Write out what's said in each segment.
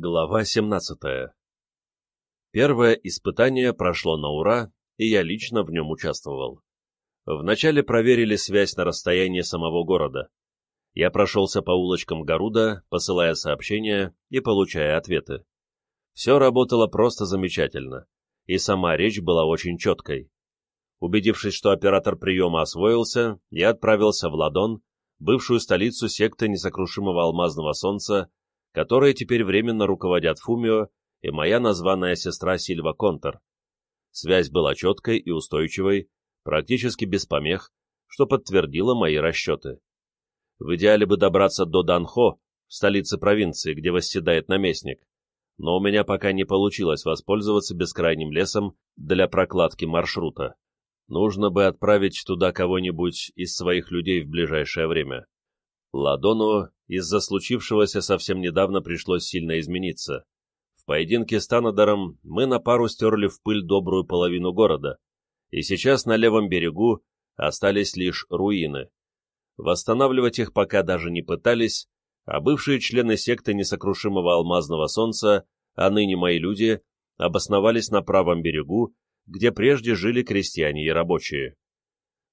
Глава 17 Первое испытание прошло на ура, и я лично в нем участвовал. Вначале проверили связь на расстоянии самого города. Я прошелся по улочкам Гаруда, посылая сообщения и получая ответы. Все работало просто замечательно, и сама речь была очень четкой. Убедившись, что оператор приема освоился, я отправился в Ладон, бывшую столицу секты несокрушимого алмазного солнца, которые теперь временно руководят Фумио и моя названная сестра Сильва Контор. Связь была четкой и устойчивой, практически без помех, что подтвердило мои расчеты. В идеале бы добраться до Данхо, столицы провинции, где восседает наместник, но у меня пока не получилось воспользоваться бескрайним лесом для прокладки маршрута. Нужно бы отправить туда кого-нибудь из своих людей в ближайшее время. Ладону из-за случившегося совсем недавно пришлось сильно измениться. В поединке с Танадором мы на пару стерли в пыль добрую половину города, и сейчас на левом берегу остались лишь руины. Восстанавливать их пока даже не пытались, а бывшие члены секты несокрушимого алмазного солнца, а ныне мои люди, обосновались на правом берегу где прежде жили крестьяне и рабочие.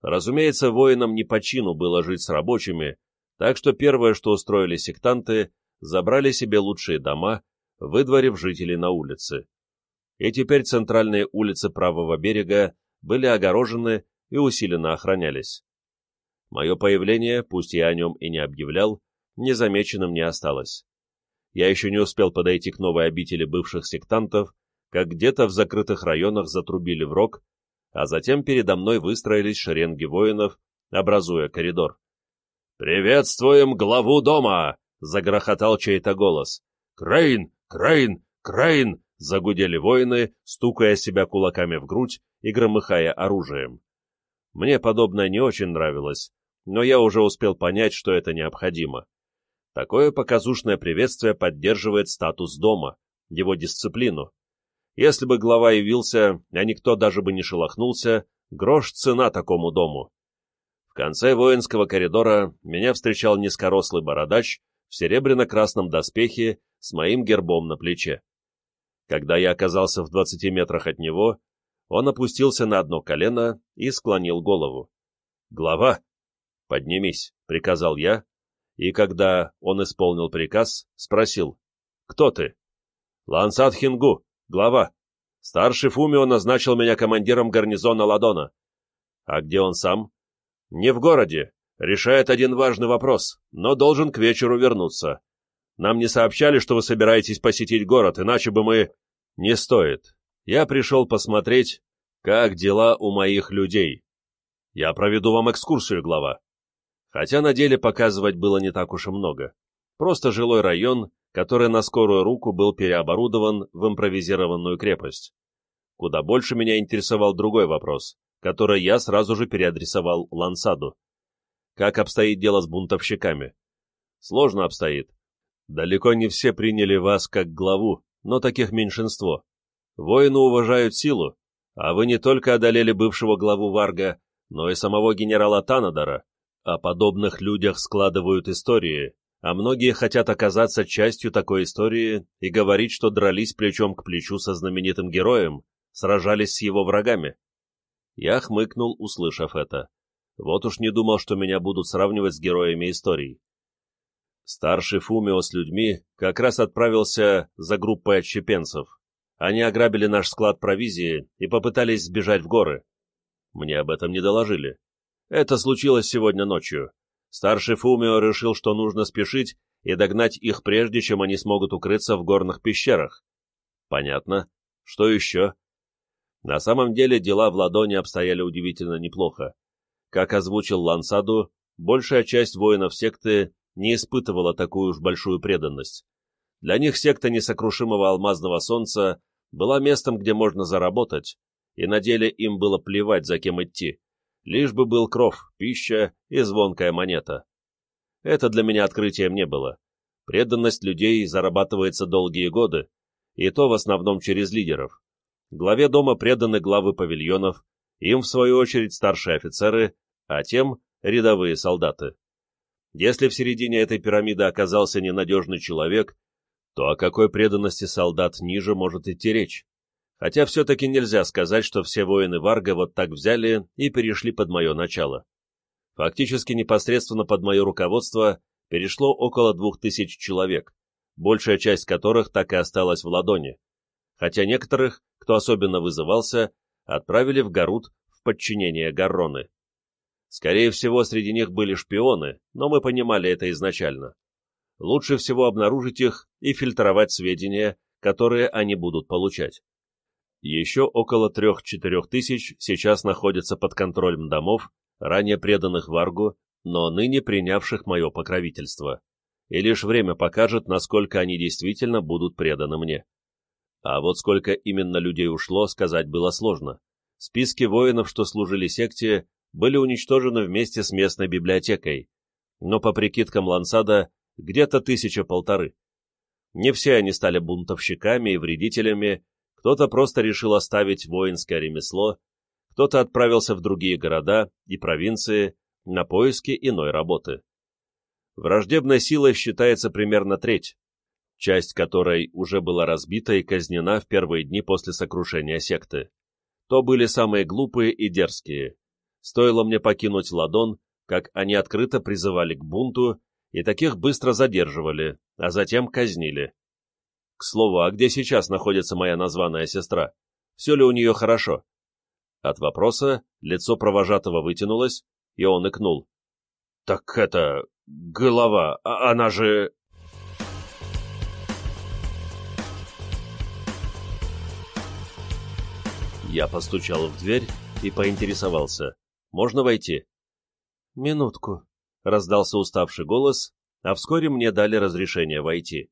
Разумеется, воинам не по чину было жить с рабочими, так что первое, что устроили сектанты, забрали себе лучшие дома, выдворив жителей на улицы. И теперь центральные улицы правого берега были огорожены и усиленно охранялись. Мое появление, пусть я о нем и не объявлял, незамеченным не осталось. Я еще не успел подойти к новой обители бывших сектантов, как где-то в закрытых районах затрубили в рог, а затем передо мной выстроились шеренги воинов, образуя коридор. «Приветствуем главу дома!» — загрохотал чей-то голос. «Крейн! Крейн! Крейн!» — загудели воины, стукая себя кулаками в грудь и громыхая оружием. Мне подобное не очень нравилось, но я уже успел понять, что это необходимо. Такое показушное приветствие поддерживает статус дома, его дисциплину, если бы глава явился, а никто даже бы не шелохнулся, грош цена такому дому. Конце воинского коридора меня встречал низкорослый бородач в серебряно-красном доспехе с моим гербом на плече. Когда я оказался в двадцати метрах от него, он опустился на одно колено и склонил голову. «Глава, поднимись», — приказал я, и когда он исполнил приказ, спросил, «Кто ты?» «Лансат Хингу», Глава. Старший Фумио назначил меня командиром гарнизона Ладона. А где он сам? Не в городе. Решает один важный вопрос, но должен к вечеру вернуться. Нам не сообщали, что вы собираетесь посетить город, иначе бы мы... Не стоит. Я пришел посмотреть, как дела у моих людей. Я проведу вам экскурсию, глава. Хотя на деле показывать было не так уж и много. Просто жилой район, который на скорую руку был переоборудован в импровизированную крепость. Куда больше меня интересовал другой вопрос, который я сразу же переадресовал Лансаду. Как обстоит дело с бунтовщиками? Сложно обстоит. Далеко не все приняли вас как главу, но таких меньшинство. Воины уважают силу, а вы не только одолели бывшего главу Варга, но и самого генерала Танадора. О подобных людях складывают истории, а многие хотят оказаться частью такой истории и говорить, что дрались плечом к плечу со знаменитым героем, сражались с его врагами. Я хмыкнул, услышав это. Вот уж не думал, что меня будут сравнивать с героями историй. Старший Фумио с людьми как раз отправился за группой отщепенцев. Они ограбили наш склад провизии и попытались сбежать в горы. Мне об этом не доложили. Это случилось сегодня ночью, Старший Фумио решил, что нужно спешить и догнать их прежде, чем они смогут укрыться в горных пещерах. Понятно. Что еще? На самом деле дела в Ладоне обстояли удивительно неплохо. Как озвучил Лансаду, большая часть воинов секты не испытывала такую уж большую преданность. Для них секта несокрушимого алмазного солнца была местом, где можно заработать, и на деле им было плевать, за кем идти лишь бы был кров, пища и звонкая монета. Это для меня открытием не было. Преданность людей зарабатывается долгие годы, и то в основном через лидеров. Главе дома преданы главы павильонов, им, в свою очередь, старшие офицеры, а тем — рядовые солдаты. Если в середине этой пирамиды оказался ненадежный человек, то о какой преданности солдат ниже может идти речь? Хотя все-таки нельзя сказать, что все воины Варга вот так взяли и перешли под мое начало. Фактически непосредственно под мое руководство перешло около двух тысяч человек, большая часть которых так и осталась в ладони, хотя некоторых, кто особенно вызывался, отправили в Гарут в подчинение Гарроны. Скорее всего, среди них были шпионы, но мы понимали это изначально. Лучше всего обнаружить их и фильтровать сведения, которые они будут получать. Еще около трех-четырех тысяч сейчас находятся под контролем домов, ранее преданных Варгу, но ныне принявших мое покровительство. И лишь время покажет, насколько они действительно будут преданы мне. А вот сколько именно людей ушло, сказать было сложно. Списки воинов, что служили секте, были уничтожены вместе с местной библиотекой, но по прикидкам Лансада где-то тысяча-полторы. Не все они стали бунтовщиками и вредителями, кто-то просто решил оставить воинское ремесло, кто-то отправился в другие города и провинции на поиски иной работы. Враждебной силой считается примерно треть, часть которой уже была разбита и казнена в первые дни после сокрушения секты. То были самые глупые и дерзкие. Стоило мне покинуть Ладон, как они открыто призывали к бунту, и таких быстро задерживали, а затем казнили. К слову, а где сейчас находится моя названная сестра? Все ли у нее хорошо? От вопроса лицо провожатого вытянулось, и он икнул. «Так это... голова, а она же...» Я постучал в дверь и поинтересовался. «Можно войти?» «Минутку», — раздался уставший голос, а вскоре мне дали разрешение войти.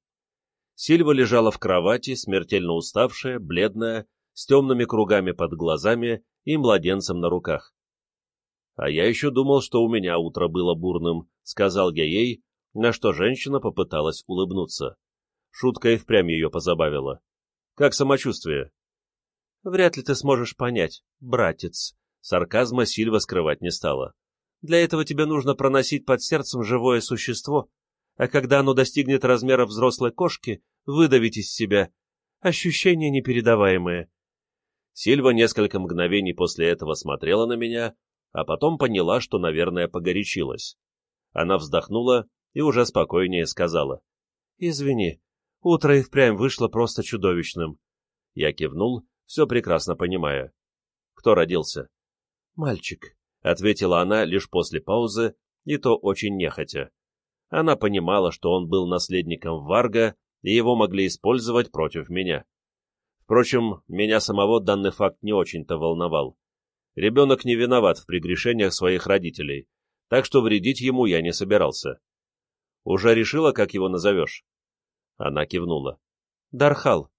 Сильва лежала в кровати, смертельно уставшая, бледная, с темными кругами под глазами и младенцем на руках. «А я еще думал, что у меня утро было бурным», — сказал я ей, на что женщина попыталась улыбнуться. Шутка и впрямь ее позабавила. «Как самочувствие?» «Вряд ли ты сможешь понять, братец», — сарказма Сильва скрывать не стала. «Для этого тебе нужно проносить под сердцем живое существо, а когда оно достигнет размера взрослой кошки, выдавить из себя. Ощущения непередаваемые. Сильва несколько мгновений после этого смотрела на меня, а потом поняла, что, наверное, погорячилась. Она вздохнула и уже спокойнее сказала. «Извини, утро и впрямь вышло просто чудовищным». Я кивнул, все прекрасно понимая. «Кто родился?» «Мальчик», — ответила она лишь после паузы, и то очень нехотя. Она понимала, что он был наследником Варга, и его могли использовать против меня. Впрочем, меня самого данный факт не очень-то волновал. Ребенок не виноват в прегрешениях своих родителей, так что вредить ему я не собирался. Уже решила, как его назовешь? Она кивнула. Дархал.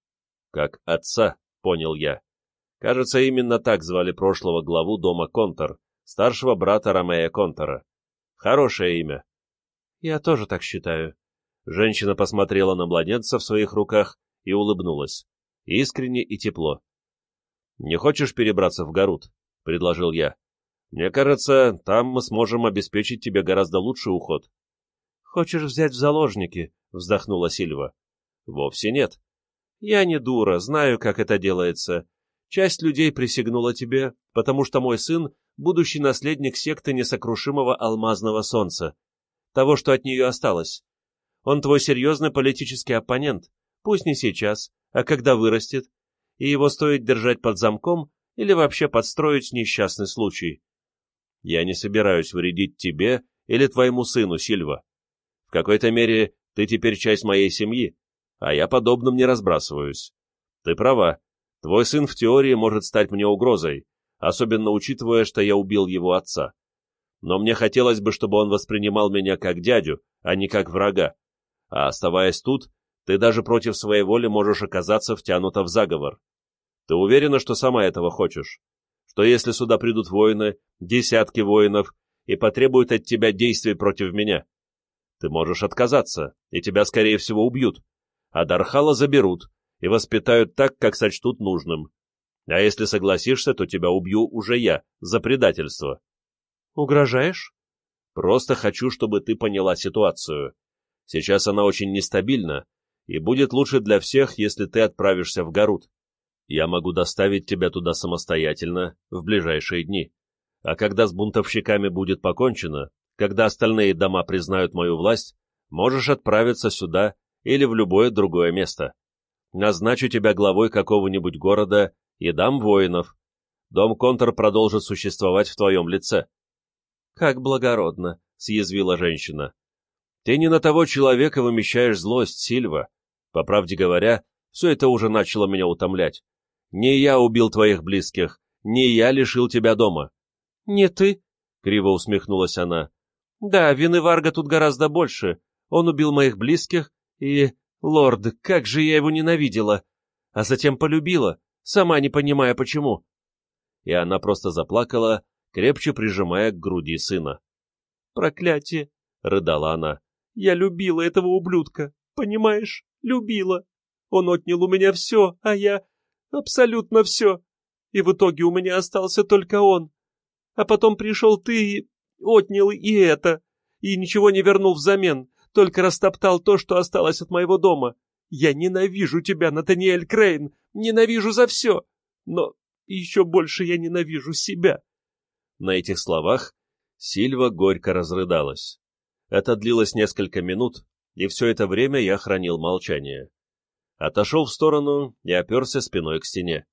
Как отца, понял я. Кажется, именно так звали прошлого главу дома Контор, старшего брата Ромея Контора. Хорошее имя. Я тоже так считаю. Женщина посмотрела на младенца в своих руках и улыбнулась искренне и тепло. «Не хочешь перебраться в Гарут?» — предложил я. «Мне кажется, там мы сможем обеспечить тебе гораздо лучший уход». «Хочешь взять в заложники?» — вздохнула Сильва. «Вовсе нет. Я не дура, знаю, как это делается. Часть людей присягнула тебе, потому что мой сын — будущий наследник секты несокрушимого алмазного солнца, того, что от нее осталось. Он твой серьезный политический оппонент, пусть не сейчас, а когда вырастет, и его стоит держать под замком или вообще подстроить несчастный случай. Я не собираюсь вредить тебе или твоему сыну, Сильва. В какой-то мере ты теперь часть моей семьи, а я подобным не разбрасываюсь. Ты права, твой сын в теории может стать мне угрозой, особенно учитывая, что я убил его отца. Но мне хотелось бы, чтобы он воспринимал меня как дядю, а не как врага. А оставаясь тут, ты даже против своей воли можешь оказаться втянута в заговор. Ты уверена, что сама этого хочешь? Что если сюда придут воины, десятки воинов, и потребуют от тебя действий против меня? Ты можешь отказаться, и тебя, скорее всего, убьют, а Дархала заберут и воспитают так, как сочтут нужным. А если согласишься, то тебя убью уже я, за предательство. Угрожаешь? Просто хочу, чтобы ты поняла ситуацию. Сейчас она очень нестабильна, и будет лучше для всех, если ты отправишься в Гарут. Я могу доставить тебя туда самостоятельно в ближайшие дни. А когда с бунтовщиками будет покончено, когда остальные дома признают мою власть, можешь отправиться сюда или в любое другое место. Назначу тебя главой какого-нибудь города и дам воинов. Дом Контор продолжит существовать в твоем лице. — Как благородно, — съязвила женщина. — Ты не на того человека вымещаешь злость, Сильва. По правде говоря, все это уже начало меня утомлять. Не я убил твоих близких, не я лишил тебя дома. — Не ты, — криво усмехнулась она. — Да, вины Варга тут гораздо больше. Он убил моих близких, и... Лорд, как же я его ненавидела! А затем полюбила, сама не понимая почему. И она просто заплакала, крепче прижимая к груди сына. «Проклятие!» — рыдала она. «Я любила этого ублюдка, понимаешь? Любила. Он отнял у меня все, а я... абсолютно все. И в итоге у меня остался только он. А потом пришел ты и отнял и это, и ничего не вернул взамен, только растоптал то, что осталось от моего дома. Я ненавижу тебя, Натаниэль Крейн, ненавижу за все, но еще больше я ненавижу себя». На этих словах Сильва горько разрыдалась. Это длилось несколько минут, и все это время я хранил молчание. Отошел в сторону и оперся спиной к стене.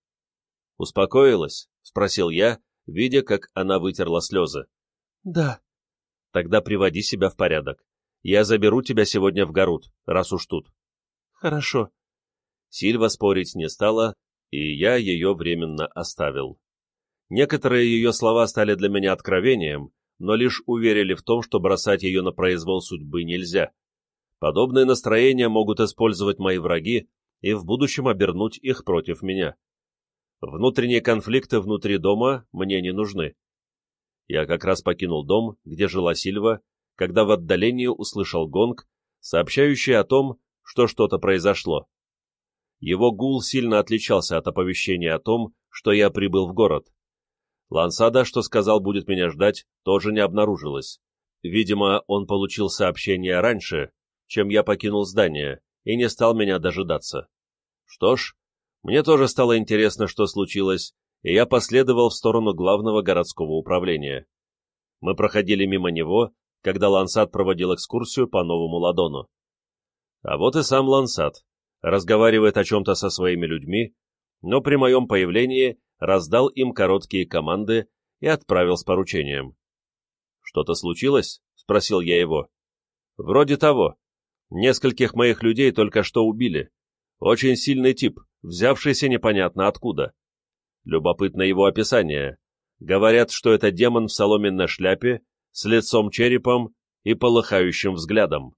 «Успокоилась?» — спросил я, видя, как она вытерла слезы. «Да». «Тогда приводи себя в порядок. Я заберу тебя сегодня в Гарут, раз уж тут. Хорошо. Сильва спорить не стала, и я ее временно оставил. Некоторые ее слова стали для меня откровением, но лишь уверили в том, что бросать ее на произвол судьбы нельзя. Подобные настроения могут использовать мои враги и в будущем обернуть их против меня. Внутренние конфликты внутри дома мне не нужны. Я как раз покинул дом, где жила Сильва, когда в отдалении услышал гонг, сообщающий о том, что что-то произошло. Его гул сильно отличался от оповещения о том, что я прибыл в город. Лансада, что сказал будет меня ждать, тоже не обнаружилось. Видимо, он получил сообщение раньше, чем я покинул здание, и не стал меня дожидаться. Что ж, мне тоже стало интересно, что случилось, и я последовал в сторону главного городского управления. Мы проходили мимо него, когда Лансат проводил экскурсию по Новому Ладону. А вот и сам Лансат, разговаривает о чем-то со своими людьми, но при моем появлении раздал им короткие команды и отправил с поручением. «Что-то случилось?» — спросил я его. «Вроде того. Нескольких моих людей только что убили. Очень сильный тип, взявшийся непонятно откуда. Любопытно его описание. Говорят, что это демон в соломенной шляпе с лицом-черепом и полыхающим взглядом.